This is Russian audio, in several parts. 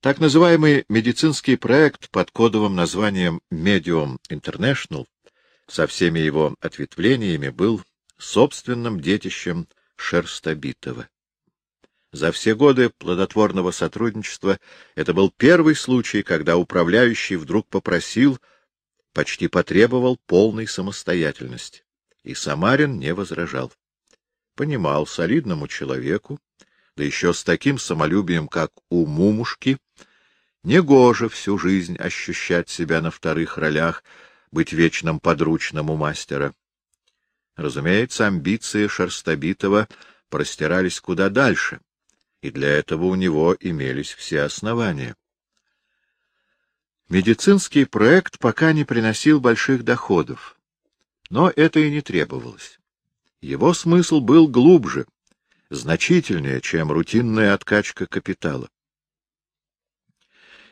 Так называемый медицинский проект под кодовым названием Medium International со всеми его ответвлениями был собственным детищем Шерстобитова. За все годы плодотворного сотрудничества это был первый случай, когда управляющий вдруг попросил, почти потребовал полной самостоятельности. И Самарин не возражал. Понимал солидному человеку, да еще с таким самолюбием, как у Мумушки, негоже всю жизнь ощущать себя на вторых ролях, быть вечным подручным у мастера. Разумеется, амбиции Шерстобитова простирались куда дальше, и для этого у него имелись все основания. Медицинский проект пока не приносил больших доходов, но это и не требовалось. Его смысл был глубже, значительнее, чем рутинная откачка капитала.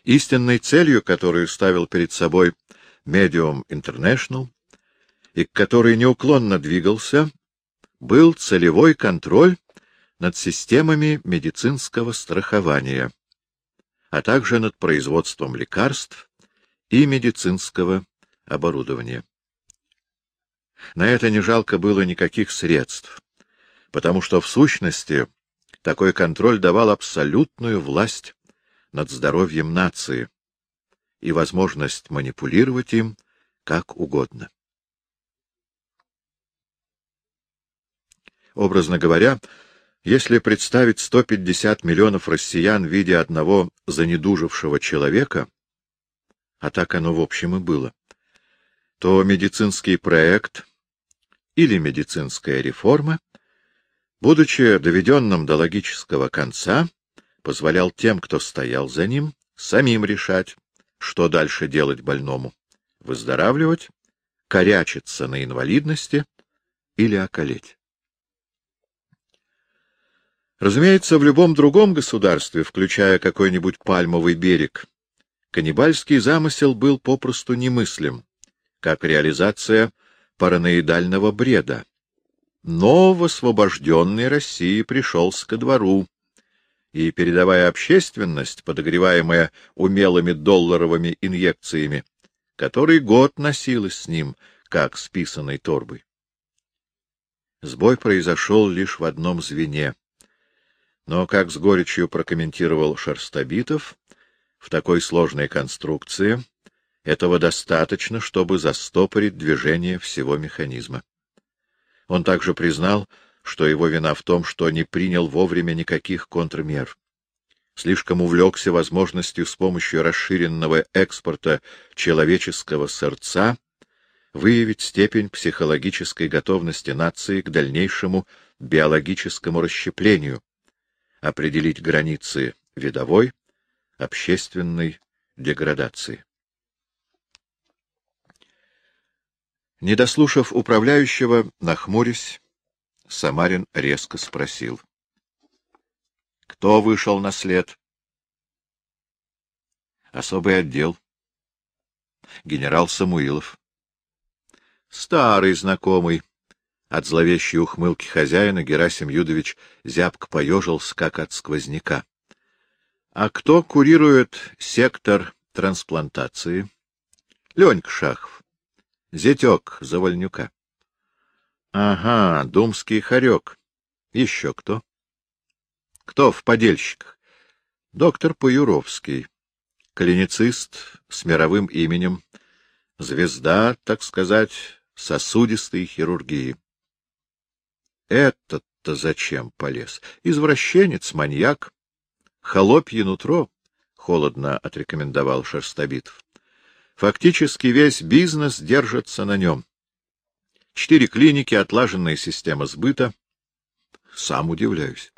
Истинной целью, которую ставил перед собой Medium International и к которой неуклонно двигался, был целевой контроль над системами медицинского страхования, а также над производством лекарств и медицинского оборудования. На это не жалко было никаких средств, потому что, в сущности, такой контроль давал абсолютную власть над здоровьем нации и возможность манипулировать им как угодно. Образно говоря, если представить 150 миллионов россиян в виде одного занедужившего человека, а так оно в общем и было, то медицинский проект или медицинская реформа, будучи доведенным до логического конца, позволял тем, кто стоял за ним, самим решать, что дальше делать больному — выздоравливать, корячиться на инвалидности или околеть. Разумеется, в любом другом государстве, включая какой-нибудь пальмовый берег, каннибальский замысел был попросту немыслим, как реализация параноидального бреда. Но в освобожденной России пришелся ко двору, и передовая общественность, подогреваемая умелыми долларовыми инъекциями, который год носилась с ним, как с писаной торбой. Сбой произошел лишь в одном звене но, как с горечью прокомментировал Шерстобитов, в такой сложной конструкции этого достаточно, чтобы застопорить движение всего механизма. Он также признал, что его вина в том, что не принял вовремя никаких контрмер. Слишком увлекся возможностью с помощью расширенного экспорта человеческого сердца выявить степень психологической готовности нации к дальнейшему биологическому расщеплению, определить границы видовой, общественной деградации. Не дослушав управляющего, нахмурясь, Самарин резко спросил. — Кто вышел на след? — Особый отдел. — Генерал Самуилов. — Старый знакомый, от зловещей ухмылки хозяина Герасим Юдович зябко поежился, как от сквозняка. — А кто курирует сектор трансплантации? — Ленька Шахов. — Зятек Завольнюка. — Ага, думский хорек. Еще кто? — Кто в подельщиках? — Доктор Паюровский. Клиницист с мировым именем. Звезда, так сказать, сосудистой хирургии. Этот-то зачем полез? Извращенец, маньяк. Холопье нутро, — холодно отрекомендовал Шерстобитов. Фактически весь бизнес держится на нем. Четыре клиники, отлаженная система сбыта. Сам удивляюсь.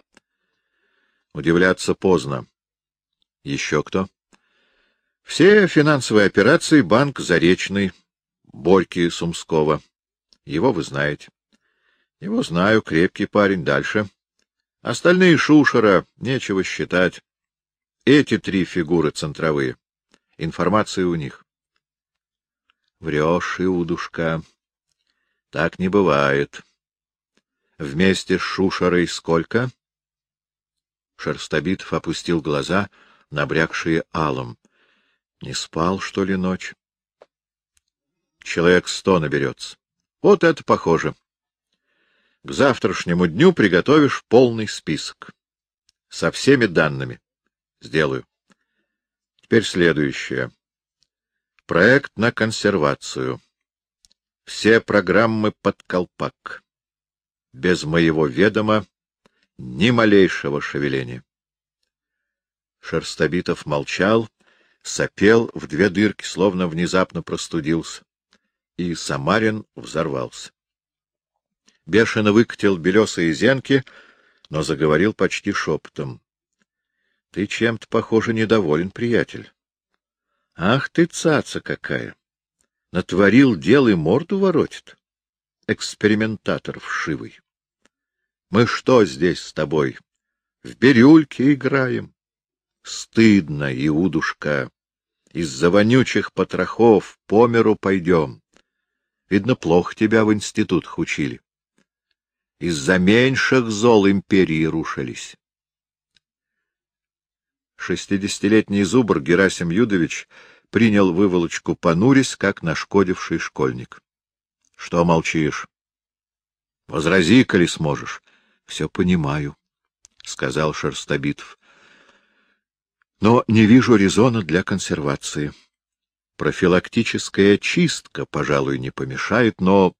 Удивляться поздно. Еще кто? Все финансовые операции банк Заречный, Борьки Сумского. Его вы знаете. Его знаю, крепкий парень. Дальше. Остальные Шушера, нечего считать. Эти три фигуры центровые. Информация у них. Врешь, Иудушка. Так не бывает. Вместе с Шушерой сколько? Шерстобитов опустил глаза, набрякшие алом. Не спал, что ли, ночь? Человек сто наберется. Вот это похоже. К завтрашнему дню приготовишь полный список. Со всеми данными. Сделаю. Теперь следующее. Проект на консервацию. Все программы под колпак. Без моего ведома ни малейшего шевеления. Шерстобитов молчал, сопел в две дырки, словно внезапно простудился, и Самарин взорвался. Бешено выкатил белесые зенки, но заговорил почти шепотом. — Ты чем-то, похоже, недоволен, приятель. — Ах ты, цаца какая! Натворил дел и морду воротит. Экспериментатор вшивый. Мы что здесь с тобой? В бирюльке играем. Стыдно, Иудушка. Из-за вонючих потрохов по миру пойдем. Видно, плохо тебя в институтах учили. Из-за меньших зол империи рушились. Шестидесятилетний зубр Герасим Юдович принял выволочку понурясь, как нашкодивший школьник. — Что молчишь? — Возрази, коли сможешь. — Все понимаю, — сказал Шерстобитов. — Но не вижу резона для консервации. Профилактическая чистка, пожалуй, не помешает, но...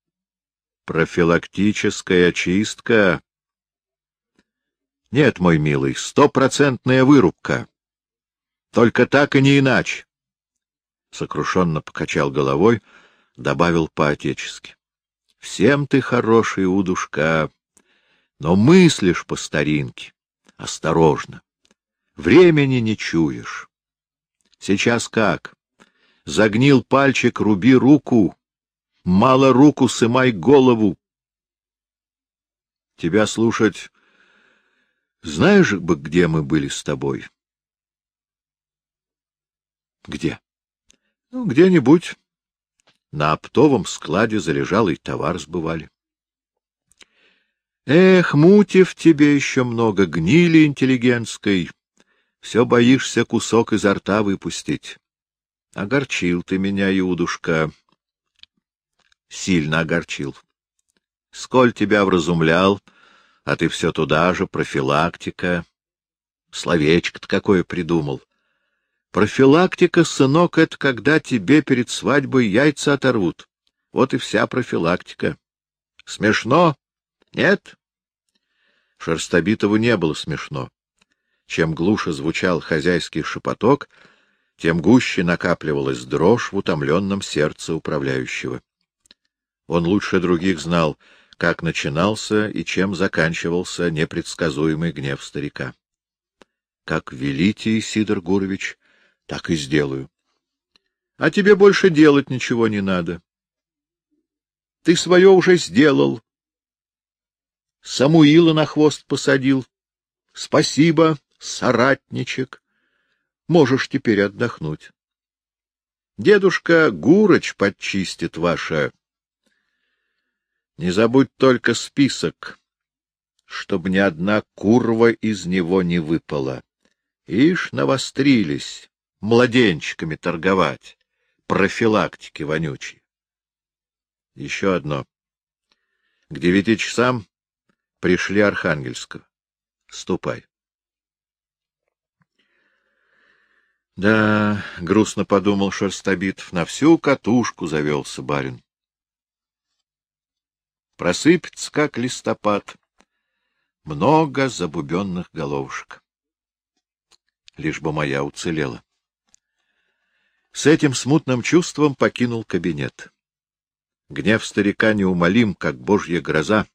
Профилактическая чистка... Нет, мой милый, стопроцентная вырубка. Только так и не иначе сокрушенно покачал головой, добавил по-отечески. — Всем ты хороший, удушка, но мыслишь по старинке, осторожно. Времени не чуешь. Сейчас как? Загнил пальчик, руби руку. Мало руку, сымай голову. Тебя слушать... Знаешь бы, где мы были с тобой? — Где? Ну, где-нибудь на оптовом складе залежалый товар сбывали. Эх, мути в тебе еще много, гнили интеллигентской. Все боишься кусок изо рта выпустить. Огорчил ты меня, Иудушка. Сильно огорчил. Сколь тебя вразумлял, а ты все туда же, профилактика. Словечко-то какое придумал. Профилактика, сынок, это когда тебе перед свадьбой яйца оторвут. Вот и вся профилактика. Смешно? Нет? Шерстобитову не было смешно. Чем глуше звучал хозяйский шепоток, тем гуще накапливалась дрожь в утомленном сердце управляющего. Он лучше других знал, как начинался и чем заканчивался непредсказуемый гнев старика. — Как велите, Сидор Гурович, так и сделаю. А тебе больше делать ничего не надо. Ты свое уже сделал. Самуила на хвост посадил. Спасибо, соратничек. Можешь теперь отдохнуть. Дедушка Гуроч подчистит ваше. Не забудь только список, чтобы ни одна курва из него не выпала. Ишь, навострились младенчиками торговать, профилактики вонючей. Еще одно. К девяти часам пришли Архангельского. Ступай. Да, — грустно подумал Шерстобитов, — на всю катушку завелся барин. Просыпется, как листопад, много забубенных головушек. Лишь бы моя уцелела. С этим смутным чувством покинул кабинет. Гнев старика неумолим, как божья гроза,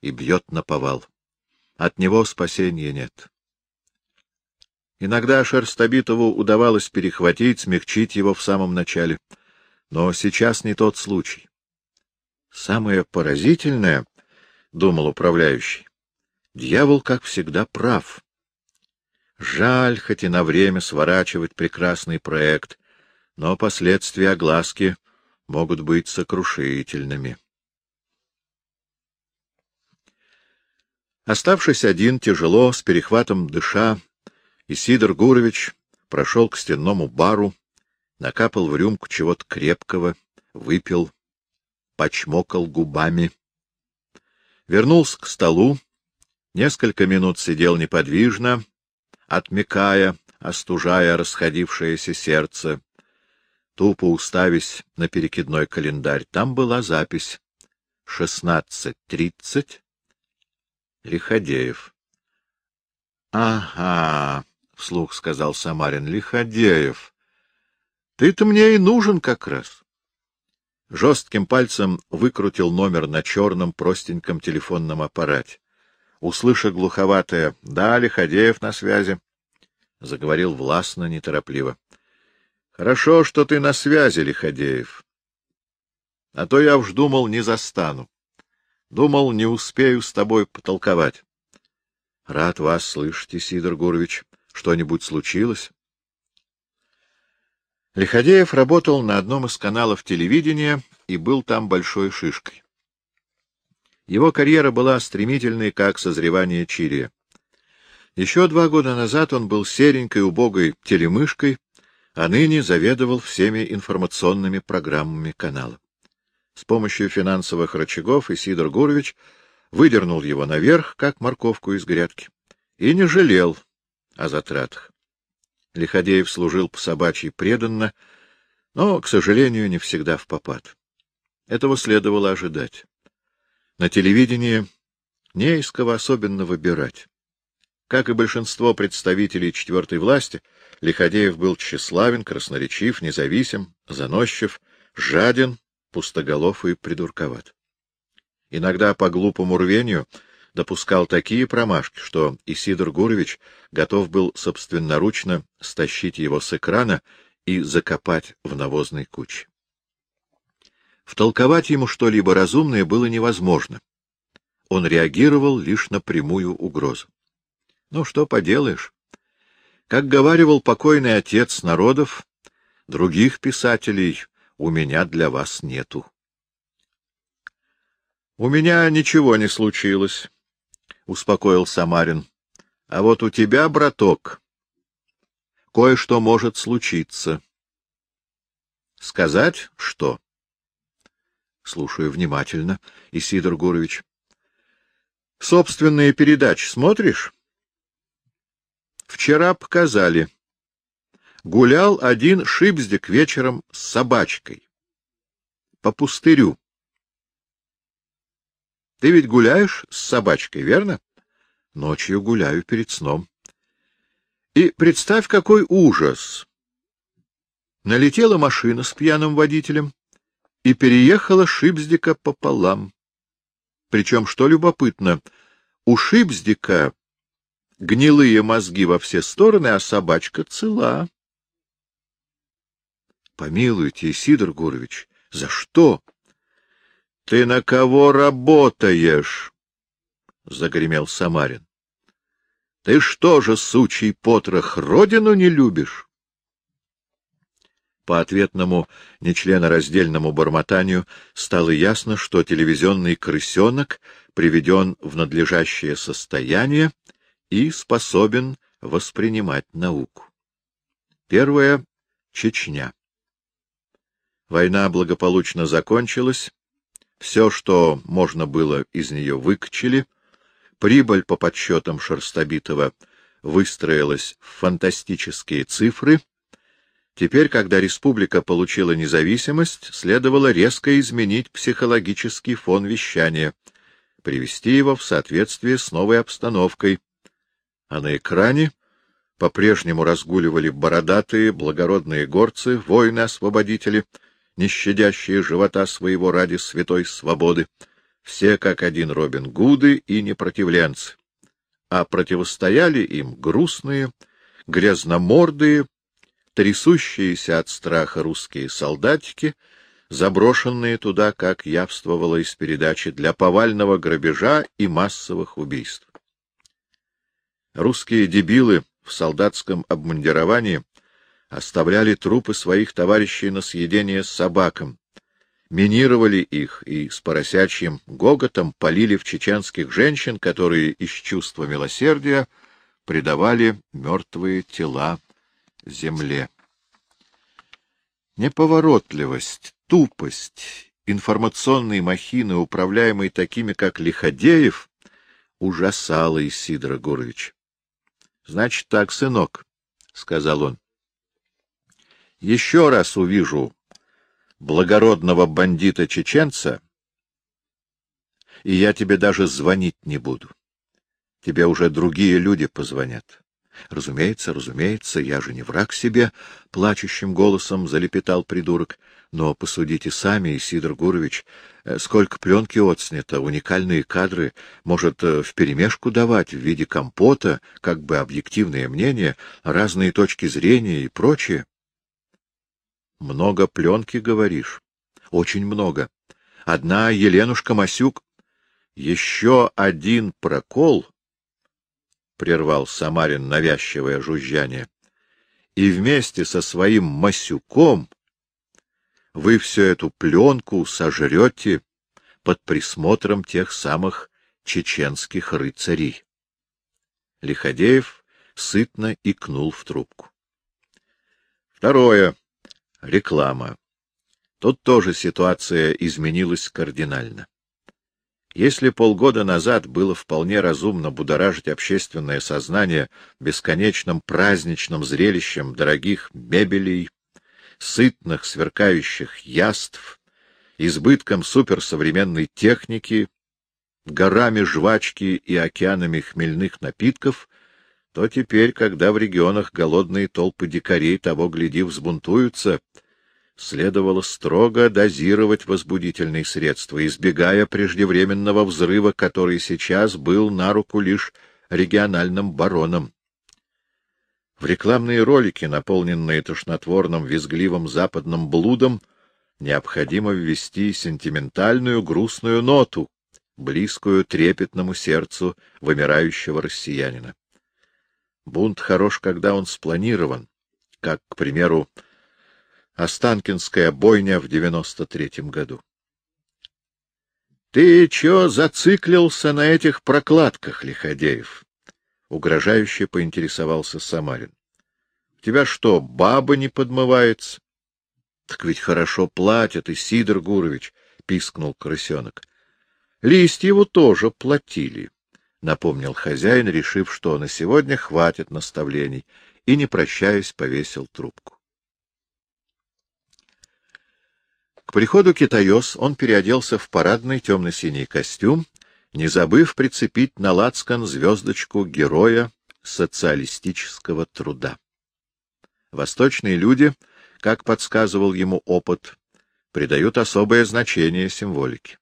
и бьет на повал. От него спасения нет. Иногда Шерстобитову удавалось перехватить, смягчить его в самом начале. Но сейчас не тот случай. Самое поразительное, — думал управляющий, — дьявол, как всегда, прав. Жаль, хоть и на время сворачивать прекрасный проект, но последствия огласки могут быть сокрушительными. Оставшись один, тяжело, с перехватом дыша, Исидор Гурович прошел к стенному бару, накапал в рюмку чего-то крепкого, выпил, почмокал губами. Вернулся к столу, несколько минут сидел неподвижно, отмекая, остужая расходившееся сердце, тупо уставясь на перекидной календарь. Там была запись. Шестнадцать тридцать. Лиходеев. — Ага, — вслух сказал Самарин, — Лиходеев. Ты-то мне и нужен как раз. Жестким пальцем выкрутил номер на черном простеньком телефонном аппарате. Услыша глуховатое «Да, Лиходеев на связи», заговорил властно, неторопливо. — Хорошо, что ты на связи, Лиходеев. А то я уж думал, не застану. Думал, не успею с тобой потолковать. — Рад вас слышать, Сидор Гурович. Что-нибудь случилось? Лиходеев работал на одном из каналов телевидения и был там большой шишкой. Его карьера была стремительной, как созревание чирия. Еще два года назад он был серенькой, убогой телемышкой, а ныне заведовал всеми информационными программами канала. С помощью финансовых рычагов Исидор Гурович выдернул его наверх, как морковку из грядки, и не жалел о затратах. Лиходеев служил по собачьей преданно, но, к сожалению, не всегда в попад. Этого следовало ожидать. На телевидении не из кого особенно выбирать. Как и большинство представителей четвертой власти, Лиходеев был тщеславен, красноречив, независим, заносчив, жаден, пустоголов и придурковат. Иногда по глупому рвению допускал такие промашки, что Исидор Гурович готов был собственноручно стащить его с экрана и закопать в навозной куче. Втолковать ему что-либо разумное было невозможно. Он реагировал лишь на прямую угрозу. Ну, что поделаешь. Как говаривал покойный отец народов, других писателей у меня для вас нету. — У меня ничего не случилось, — успокоил Самарин. — А вот у тебя, браток, кое-что может случиться. — Сказать что? — Слушаю внимательно, Исидор Гурович. — Собственные передачи смотришь? Вчера показали. Гулял один шипздик вечером с собачкой. По пустырю. Ты ведь гуляешь с собачкой, верно? Ночью гуляю перед сном. И представь, какой ужас! Налетела машина с пьяным водителем и переехала Шипздика пополам. Причем, что любопытно, у Шипздика гнилые мозги во все стороны, а собачка цела. — Помилуйте, Сидор Гурович, за что? — Ты на кого работаешь? — загремел Самарин. — Ты что же, сучий потрох, родину не любишь? По ответному нечленораздельному бормотанию стало ясно, что телевизионный крысенок приведен в надлежащее состояние и способен воспринимать науку. Первое — Чечня. Война благополучно закончилась, все, что можно было, из нее выкачали, прибыль по подсчетам Шерстобитова выстроилась в фантастические цифры. Теперь, когда республика получила независимость, следовало резко изменить психологический фон вещания, привести его в соответствие с новой обстановкой, а на экране по-прежнему разгуливали бородатые, благородные горцы, воины-освободители, не щадящие живота своего ради святой свободы, все как один Робин Гуды и непротивленцы, а противостояли им грустные, грязномордые, трясущиеся от страха русские солдатики, заброшенные туда, как явствовало из передачи, для повального грабежа и массовых убийств. Русские дебилы в солдатском обмундировании оставляли трупы своих товарищей на съедение собакам, минировали их и с поросячьим гоготом полили в чеченских женщин, которые из чувства милосердия предавали мертвые тела земле. Неповоротливость, тупость информационной махины, управляемой такими, как Лиходеев, ужасала Исидора Гурович. — Значит так, сынок, — сказал он. — Еще раз увижу благородного бандита-чеченца, и я тебе даже звонить не буду. Тебе уже другие люди позвонят. Разумеется, разумеется, я же не враг себе, — плачущим голосом залепетал придурок. Но посудите сами, Сидор Гурович, э, сколько пленки отснято, уникальные кадры, может, э, вперемешку давать в виде компота, как бы объективное мнение, разные точки зрения и прочее. Много пленки, говоришь? Очень много. Одна Еленушка Масюк. Еще один прокол прервал Самарин навязчивое жужжание, — и вместе со своим Масюком вы всю эту пленку сожрете под присмотром тех самых чеченских рыцарей. Лиходеев сытно икнул в трубку. Второе. Реклама. Тут тоже ситуация изменилась кардинально. Если полгода назад было вполне разумно будоражить общественное сознание бесконечным праздничным зрелищем дорогих мебелей, сытных сверкающих яств, избытком суперсовременной техники, горами жвачки и океанами хмельных напитков, то теперь, когда в регионах голодные толпы дикарей того гляди взбунтуются, следовало строго дозировать возбудительные средства, избегая преждевременного взрыва, который сейчас был на руку лишь региональным баронам. В рекламные ролики, наполненные тошнотворным визгливым западным блудом, необходимо ввести сентиментальную грустную ноту, близкую трепетному сердцу вымирающего россиянина. Бунт хорош, когда он спланирован, как, к примеру, Останкинская бойня в девяносто третьем году. — Ты чё зациклился на этих прокладках, Лиходеев? — угрожающе поинтересовался Самарин. — У тебя что, баба не подмывается? — Так ведь хорошо платят, и Сидор Гурович, — пискнул крысенок. — Листьеву тоже платили, — напомнил хозяин, решив, что на сегодня хватит наставлений, и, не прощаясь, повесил трубку. К приходу китаёс он переоделся в парадный темно-синий костюм, не забыв прицепить на лацкан звездочку героя социалистического труда. Восточные люди, как подсказывал ему опыт, придают особое значение символике.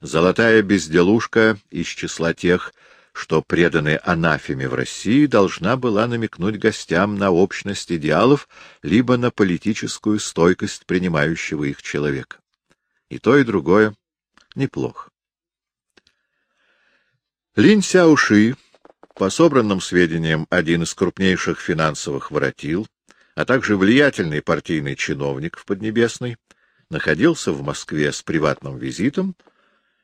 Золотая безделушка из числа тех, что преданная анафеме в России должна была намекнуть гостям на общность идеалов либо на политическую стойкость принимающего их человека. И то, и другое неплохо. Линь Сяуши, по собранным сведениям, один из крупнейших финансовых воротил, а также влиятельный партийный чиновник в Поднебесной, находился в Москве с приватным визитом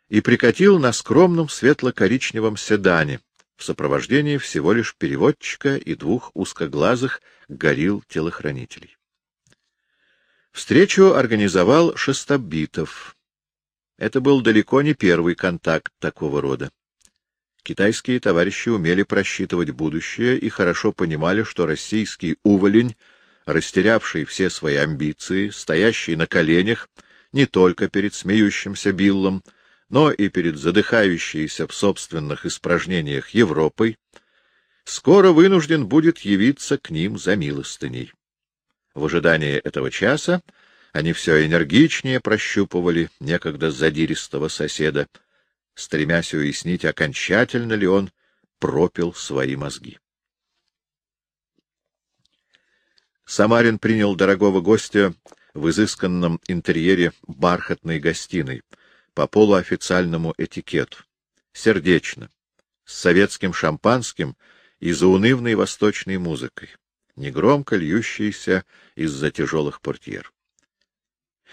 и прикатил на скромном светло-коричневом седане в сопровождении всего лишь переводчика и двух узкоглазых горил-телохранителей. Встречу организовал Шестобитов. Это был далеко не первый контакт такого рода. Китайские товарищи умели просчитывать будущее и хорошо понимали, что российский уволень, растерявший все свои амбиции, стоящий на коленях не только перед смеющимся Биллом, но и перед задыхающейся в собственных испражнениях Европой, скоро вынужден будет явиться к ним за милостыней. В ожидании этого часа они все энергичнее прощупывали некогда задиристого соседа, стремясь уяснить, окончательно ли он пропил свои мозги. Самарин принял дорогого гостя в изысканном интерьере бархатной гостиной — по полуофициальному этикету, сердечно, с советским шампанским и заунывной восточной музыкой, негромко льющейся из-за тяжелых портьер.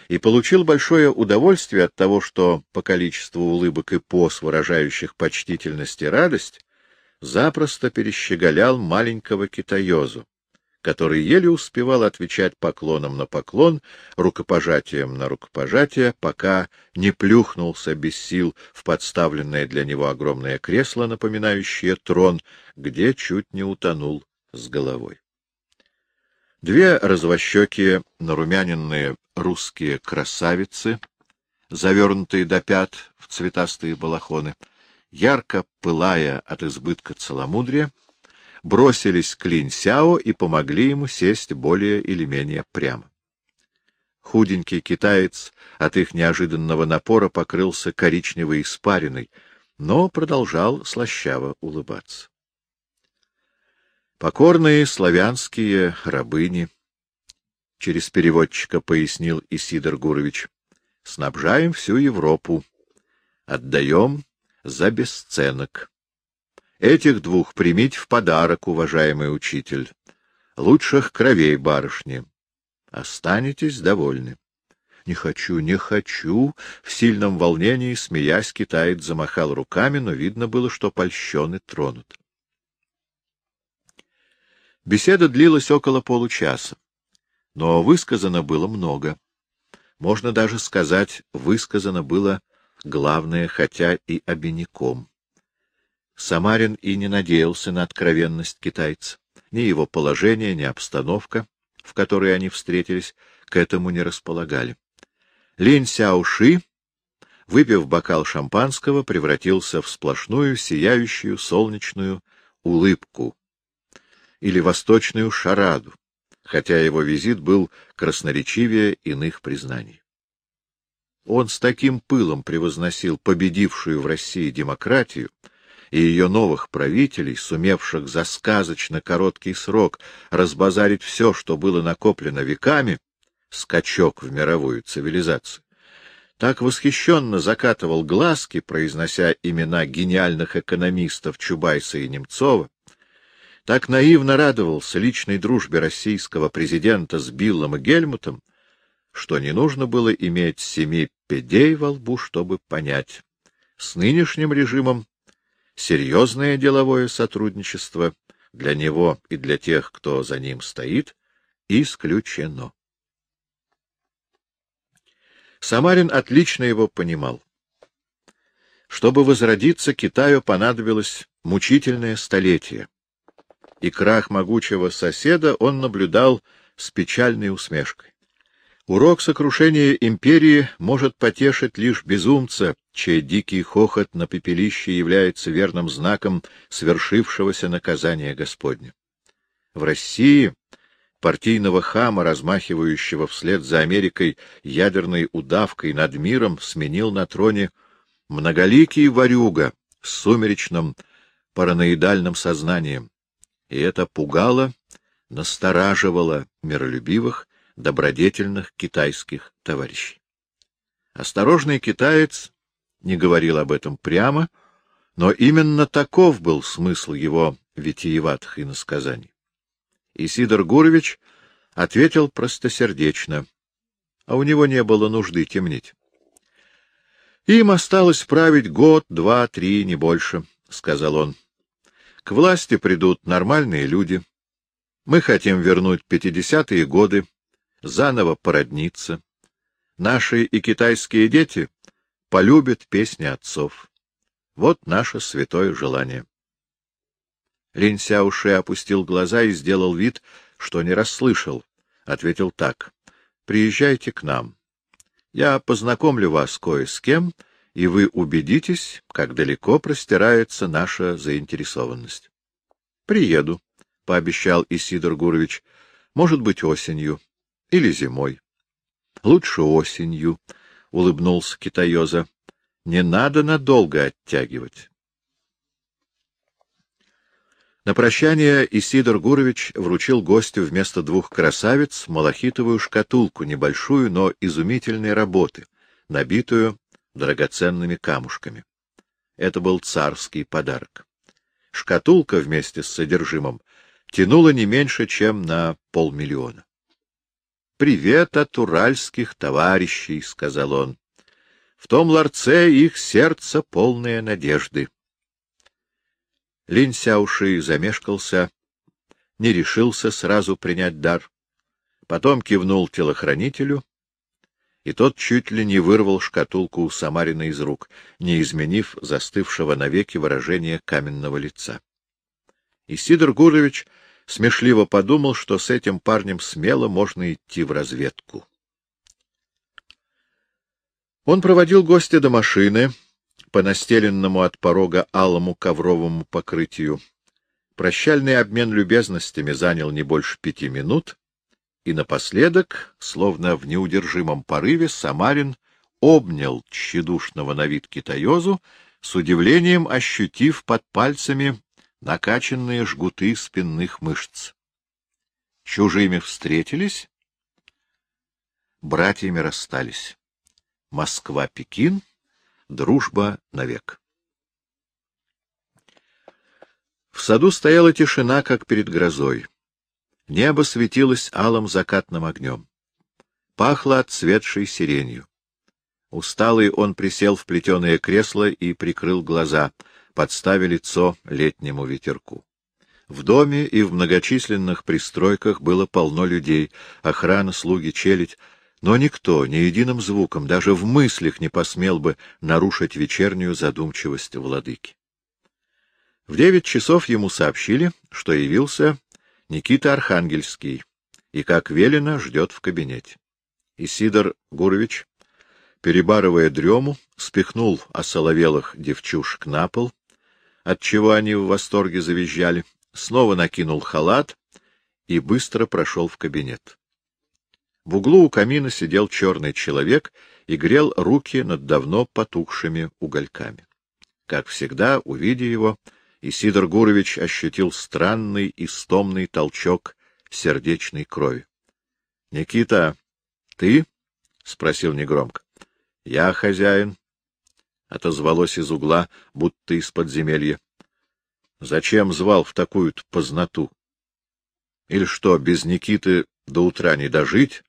И получил большое удовольствие от того, что по количеству улыбок и поз, выражающих почтительность и радость, запросто перещеголял маленького китаёзу, который еле успевал отвечать поклоном на поклон, рукопожатием на рукопожатие, пока не плюхнулся без сил в подставленное для него огромное кресло, напоминающее трон, где чуть не утонул с головой. Две развощекие, нарумяненные русские красавицы, завернутые до пят в цветастые балахоны, ярко пылая от избытка целомудрия, бросились к Линь-Сяо и помогли ему сесть более или менее прямо. Худенький китаец от их неожиданного напора покрылся коричневой испариной, но продолжал слащаво улыбаться. Покорные славянские рабыни, через переводчика пояснил Исидор Гурович, снабжаем всю Европу, отдаем за бесценок. Этих двух примите в подарок, уважаемый учитель. Лучших кровей барышни. Останетесь довольны. Не хочу, не хочу. В сильном волнении, смеясь, китаец замахал руками, но видно было, что польщен и тронут. Беседа длилась около получаса, но высказано было много. Можно даже сказать, высказано было главное, хотя и обиняком. Самарин и не надеялся на откровенность китайца. Ни его положение, ни обстановка, в которой они встретились, к этому не располагали. Линь Сяоши, выпив бокал шампанского, превратился в сплошную, сияющую, солнечную улыбку или восточную шараду, хотя его визит был красноречивее иных признаний. Он с таким пылом превозносил победившую в России демократию, и ее новых правителей, сумевших за сказочно короткий срок разбазарить все, что было накоплено веками, скачок в мировую цивилизацию, так восхищенно закатывал глазки, произнося имена гениальных экономистов Чубайса и Немцова, так наивно радовался личной дружбе российского президента с Биллом и Гельмутом, что не нужно было иметь семи педей во лбу, чтобы понять. С нынешним режимом серьезное деловое сотрудничество для него и для тех, кто за ним стоит, исключено. Самарин отлично его понимал. Чтобы возродиться, Китаю понадобилось мучительное столетие, и крах могучего соседа он наблюдал с печальной усмешкой. Урок сокрушения империи может потешить лишь безумца, чей дикий хохот на пепелище является верным знаком свершившегося наказания Господня. В России партийного хама, размахивающего вслед за Америкой ядерной удавкой над миром, сменил на троне многоликий ворюга с сумеречным параноидальным сознанием. И это пугало, настораживало миролюбивых, добродетельных китайских товарищей. Осторожный китаец не говорил об этом прямо, но именно таков был смысл его витиеватых иносказаний. И Сидор Гурович ответил простосердечно, а у него не было нужды темнить. Им осталось править год, два, три, не больше, — сказал он. К власти придут нормальные люди. Мы хотим вернуть пятидесятые годы, заново породниться. Наши и китайские дети полюбят песни отцов. Вот наше святое желание. Линь Сяуши опустил глаза и сделал вид, что не расслышал. Ответил так. — Приезжайте к нам. Я познакомлю вас кое с кем, и вы убедитесь, как далеко простирается наша заинтересованность. — Приеду, — пообещал Исидор Гурович. — Может быть, осенью. Или зимой. — Лучше осенью, — улыбнулся Китаёза. — Не надо надолго оттягивать. На прощание Исидор Гурович вручил гостю вместо двух красавиц малахитовую шкатулку, небольшую, но изумительной работы, набитую драгоценными камушками. Это был царский подарок. Шкатулка вместе с содержимым тянула не меньше, чем на полмиллиона. «Привет от уральских товарищей», — сказал он. «В том ларце их сердце полное надежды». Линь Сяуши замешкался, не решился сразу принять дар. Потом кивнул телохранителю, и тот чуть ли не вырвал шкатулку у Самарина из рук, не изменив застывшего навеки выражения каменного лица. И Сидор Гурович смешливо подумал, что с этим парнем смело можно идти в разведку. Он проводил гостя до машины по настеленному от порога алому ковровому покрытию. Прощальный обмен любезностями занял не больше пяти минут, и напоследок, словно в неудержимом порыве, Самарин обнял тщедушного на вид китаёзу, с удивлением ощутив под пальцами накачанные жгуты спинных мышц. Чужими встретились, братьями расстались. Москва-Пекин, дружба навек. В саду стояла тишина, как перед грозой. Небо светилось алым закатным огнем. Пахло отцветшей сиренью. Усталый он присел в плетеное кресло и прикрыл глаза, подставя лицо летнему ветерку. В доме и в многочисленных пристройках было полно людей, охрана, слуги, челядь, но никто, ни единым звуком, даже в мыслях не посмел бы нарушить вечернюю задумчивость владыки. В девять часов ему сообщили, что явился Никита Архангельский и, как велено, ждет в кабинете. И Сидор Гурович, перебарывая дрему, спихнул осоловелых девчушек на пол, отчего они в восторге завизжали, снова накинул халат и быстро прошел в кабинет. В углу у камина сидел черный человек и грел руки над давно потухшими угольками. Как всегда, увидя его, Исидор Гурович ощутил странный истомный толчок сердечной крови. — Никита, ты? — спросил негромко. — Я хозяин, — отозвалось из угла, будто из подземелья. — Зачем звал в такую-то познату? Или что, без Никиты до утра не дожить?